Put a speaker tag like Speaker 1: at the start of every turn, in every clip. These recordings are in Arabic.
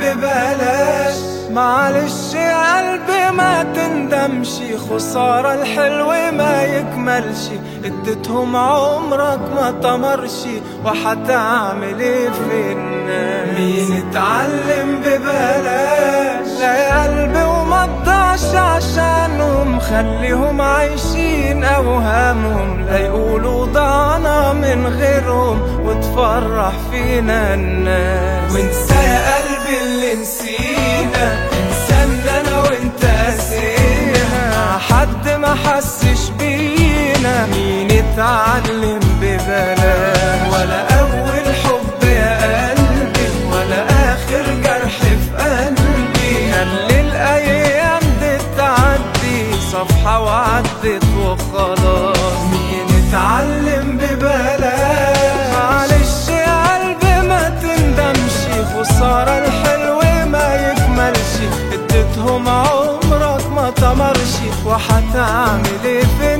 Speaker 1: ببلاش؟ معلش يا قلبي ما تندمش خسارة الحلو ما يكملش. اديتهم عمرك ما طمرش وحتعمل إيه في الناس؟ مين اتعلم ببلاش؟ لا يا قلبي وما تضيعش عشانهم خليهم عايشين أوهامهم. لا يقولوا ضعنا من غيرهم وتفرح فينا الناس. وانسى يا قلبي اللي نسينا انسى ان أنا وانت قاسينا حد ما حسش بينا مين اتعلم ببلاش؟ ولا أول حب يا قلبي ولا آخر جرح في قلبي. خلي الأيام دي تعدي صفحة وعدت وخلاص. وحتعمل إيه في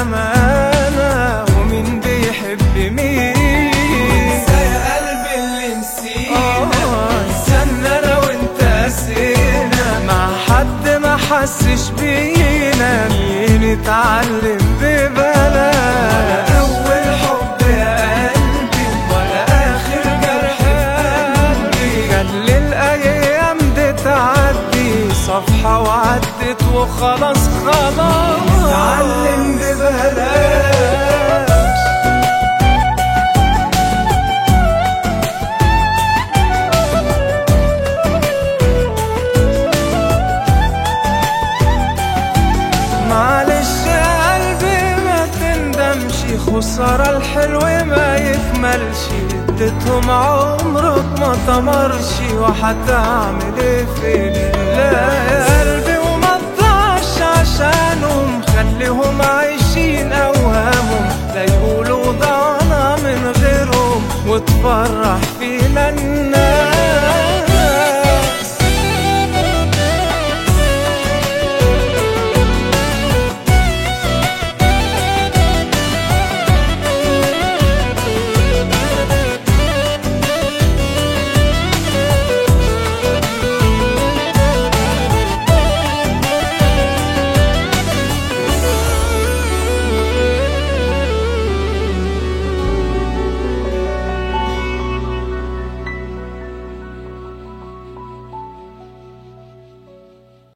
Speaker 1: أمانة ومين بيحب مين؟ انسى يا قلبي اللي نسينا. استنى أنا وأنت قاسينا مع حد ما حسش بينا. مين اتعلم ببلاش صفحة وعدت وخلاص خلاص. اتعلم ببلاش. معلش يا قلبي ما تندمش خسارة الحلو ما يكملش. اديتهم عمرك ما طمرش وحتعمل إيه في